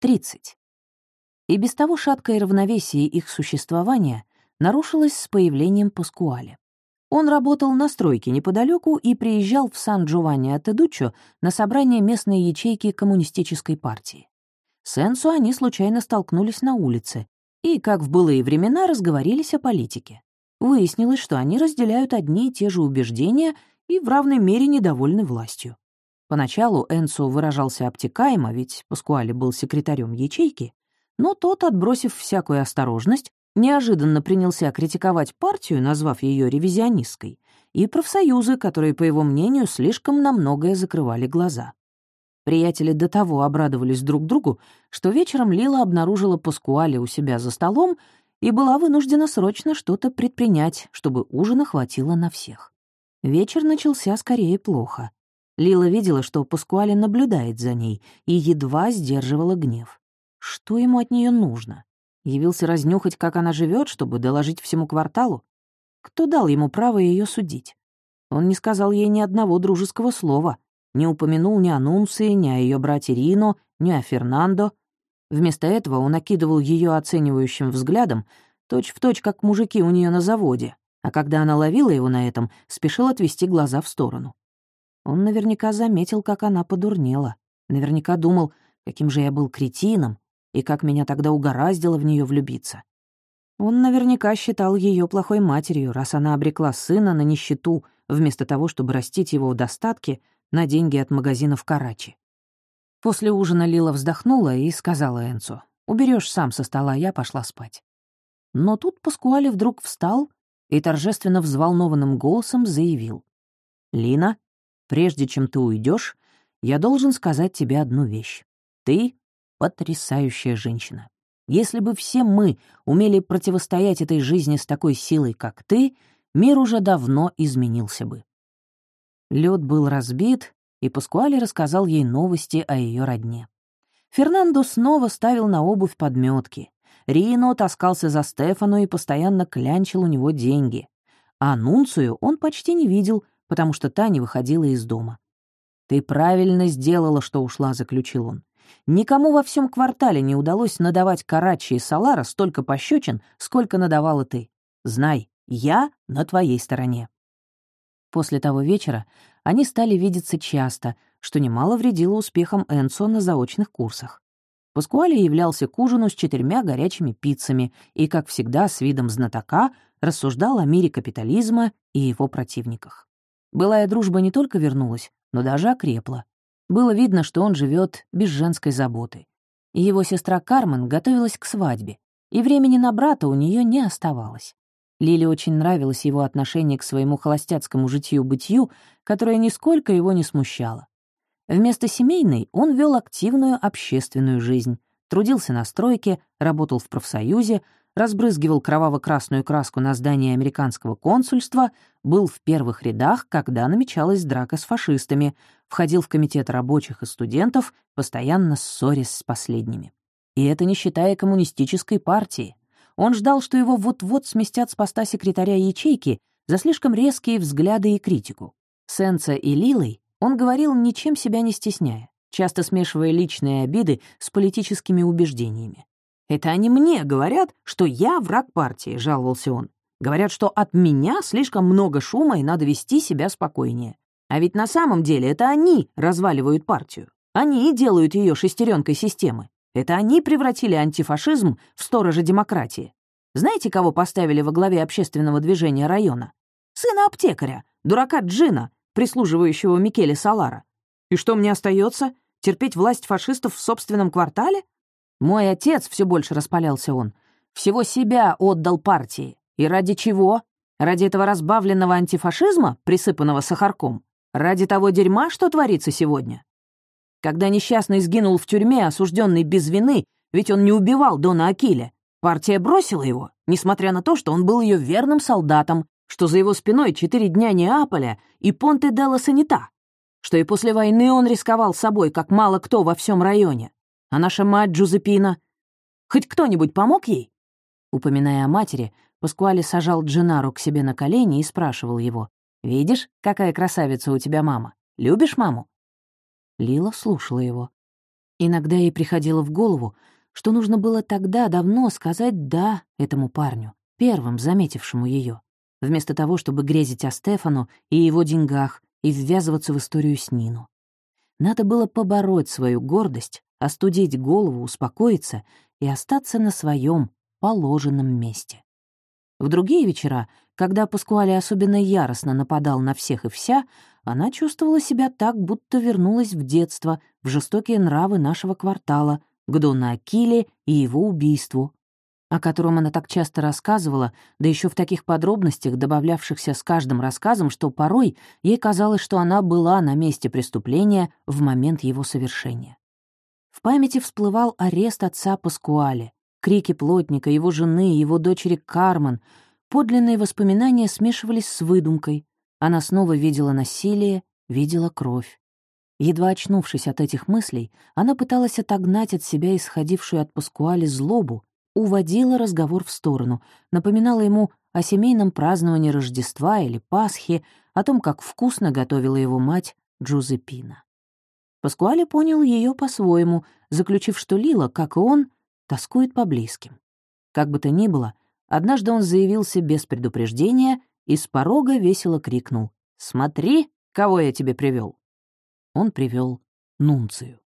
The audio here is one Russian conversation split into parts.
30. И без того шаткое равновесие их существования нарушилось с появлением Паскуале. Он работал на стройке неподалеку и приезжал в Сан-Джованни-Атедуччо на собрание местной ячейки коммунистической партии. С Энсо они случайно столкнулись на улице и, как в былые времена, разговорились о политике. Выяснилось, что они разделяют одни и те же убеждения и в равной мере недовольны властью. Поначалу Энсо выражался обтекаемо, ведь Паскуале был секретарем ячейки, но тот, отбросив всякую осторожность, неожиданно принялся критиковать партию, назвав ее ревизионистской, и профсоюзы, которые, по его мнению, слишком на многое закрывали глаза. Приятели до того обрадовались друг другу, что вечером Лила обнаружила Паскуале у себя за столом и была вынуждена срочно что-то предпринять, чтобы ужина хватило на всех. Вечер начался скорее плохо. Лила видела, что Паскуале наблюдает за ней и едва сдерживала гнев. Что ему от нее нужно? Явился разнюхать, как она живет, чтобы доложить всему кварталу? Кто дал ему право ее судить? Он не сказал ей ни одного дружеского слова, не упомянул ни о Нунции, ни о ее брате Рино, ни о Фернандо. Вместо этого он окидывал ее оценивающим взглядом, точь-в-точь, как мужики у нее на заводе, а когда она ловила его на этом, спешил отвести глаза в сторону. Он наверняка заметил, как она подурнела. Наверняка думал, каким же я был кретином, и как меня тогда угораздило в нее влюбиться. Он наверняка считал ее плохой матерью, раз она обрекла сына на нищету, вместо того, чтобы растить его в достатке на деньги от магазина в Карачи. После ужина Лила вздохнула и сказала Энцу, «Уберешь сам со стола, я пошла спать». Но тут Паскуале вдруг встал и торжественно взволнованным голосом заявил, «Лина, прежде чем ты уйдешь, я должен сказать тебе одну вещь. Ты — потрясающая женщина. Если бы все мы умели противостоять этой жизни с такой силой, как ты, мир уже давно изменился бы. Лед был разбит, и Паскуале рассказал ей новости о ее родне. Фернандо снова ставил на обувь подметки. Рино таскался за Стефану и постоянно клянчил у него деньги. А Нунцию он почти не видел, потому что та не выходила из дома. «Ты правильно сделала, что ушла», — заключил он. «Никому во всем квартале не удалось надавать Карачи и Салара столько пощечин, сколько надавала ты. Знай, я на твоей стороне». После того вечера они стали видеться часто, что немало вредило успехам Энсо на заочных курсах. Паскуале являлся к ужину с четырьмя горячими пиццами и, как всегда, с видом знатока рассуждал о мире капитализма и его противниках. Былая дружба не только вернулась, но даже окрепла. Было видно, что он живет без женской заботы. И его сестра Кармен готовилась к свадьбе, и времени на брата у нее не оставалось. Лиле очень нравилось его отношение к своему холостяцкому житью-бытию, которое нисколько его не смущало. Вместо семейной он вел активную общественную жизнь, трудился на стройке, работал в профсоюзе, разбрызгивал кроваво-красную краску на здание американского консульства, был в первых рядах, когда намечалась драка с фашистами, входил в комитет рабочих и студентов, постоянно ссорясь с последними. И это не считая коммунистической партии. Он ждал, что его вот-вот сместят с поста секретаря ячейки за слишком резкие взгляды и критику. С и Лилой он говорил, ничем себя не стесняя, часто смешивая личные обиды с политическими убеждениями. «Это они мне говорят, что я враг партии», — жаловался он. «Говорят, что от меня слишком много шума и надо вести себя спокойнее. А ведь на самом деле это они разваливают партию. Они делают ее шестеренкой системы. Это они превратили антифашизм в сторожа демократии. Знаете, кого поставили во главе общественного движения района? Сына аптекаря, дурака Джина, прислуживающего Микеле Салара. И что мне остается? Терпеть власть фашистов в собственном квартале? Мой отец, все больше распалялся он, всего себя отдал партии. И ради чего? Ради этого разбавленного антифашизма, присыпанного сахарком? Ради того дерьма, что творится сегодня? Когда несчастный сгинул в тюрьме, осужденный без вины, ведь он не убивал Дона Акиля, партия бросила его, несмотря на то, что он был ее верным солдатом, что за его спиной четыре дня Неаполя и Понте делла Санита, что и после войны он рисковал собой, как мало кто во всем районе. А наша мать Джузепина? Хоть кто-нибудь помог ей?» Упоминая о матери, Паскуале сажал Дженару к себе на колени и спрашивал его, «Видишь, какая красавица у тебя мама? Любишь маму?» Лила слушала его. Иногда ей приходило в голову, что нужно было тогда давно сказать «да» этому парню, первым заметившему ее, вместо того, чтобы грезить о Стефану и его деньгах и ввязываться в историю с Нину. Надо было побороть свою гордость, остудить голову, успокоиться и остаться на своем положенном месте. В другие вечера, когда Паскуале особенно яростно нападал на всех и вся, она чувствовала себя так, будто вернулась в детство, в жестокие нравы нашего квартала, к Дону Акиле и его убийству, о котором она так часто рассказывала, да еще в таких подробностях, добавлявшихся с каждым рассказом, что порой ей казалось, что она была на месте преступления в момент его совершения. В памяти всплывал арест отца Паскуале, крики плотника, его жены, его дочери Кармен. Подлинные воспоминания смешивались с выдумкой. Она снова видела насилие, видела кровь. Едва очнувшись от этих мыслей, она пыталась отогнать от себя исходившую от Паскуале злобу, уводила разговор в сторону, напоминала ему о семейном праздновании Рождества или Пасхи, о том, как вкусно готовила его мать Джузеппина. Паскуале понял ее по-своему, заключив, что Лила, как и он, тоскует по близким. Как бы то ни было, однажды он заявился без предупреждения и с порога весело крикнул «Смотри, кого я тебе привел. Он привел Нунцию.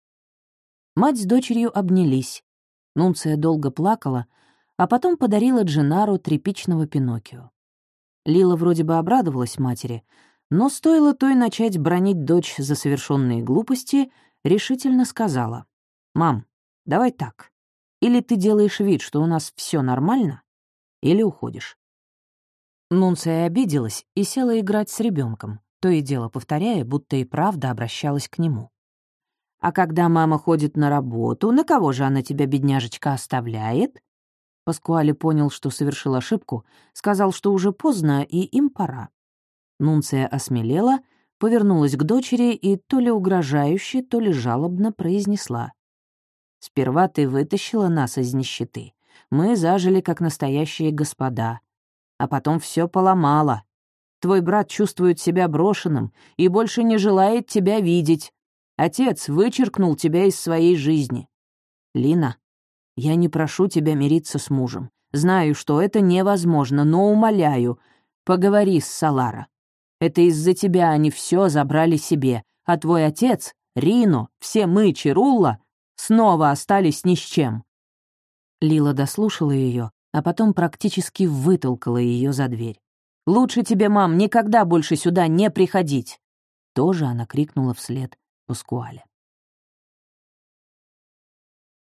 Мать с дочерью обнялись. Нунция долго плакала, а потом подарила Джинару тряпичного Пиноккио. Лила вроде бы обрадовалась матери, но стоило той начать бронить дочь за совершенные глупости, решительно сказала, «Мам, давай так. Или ты делаешь вид, что у нас все нормально, или уходишь». Нунция обиделась и села играть с ребенком, то и дело повторяя, будто и правда обращалась к нему. «А когда мама ходит на работу, на кого же она тебя, бедняжечка, оставляет?» Паскуале понял, что совершил ошибку, сказал, что уже поздно и им пора. Нунция осмелела, повернулась к дочери и то ли угрожающе, то ли жалобно произнесла. «Сперва ты вытащила нас из нищеты. Мы зажили, как настоящие господа. А потом все поломала. Твой брат чувствует себя брошенным и больше не желает тебя видеть. Отец вычеркнул тебя из своей жизни. Лина, я не прошу тебя мириться с мужем. Знаю, что это невозможно, но умоляю, поговори с Салара. Это из-за тебя они все забрали себе, а твой отец, Рино, все мы, Чирулла, снова остались ни с чем». Лила дослушала ее, а потом практически вытолкала ее за дверь. «Лучше тебе, мам, никогда больше сюда не приходить!» Тоже она крикнула вслед Паскуале.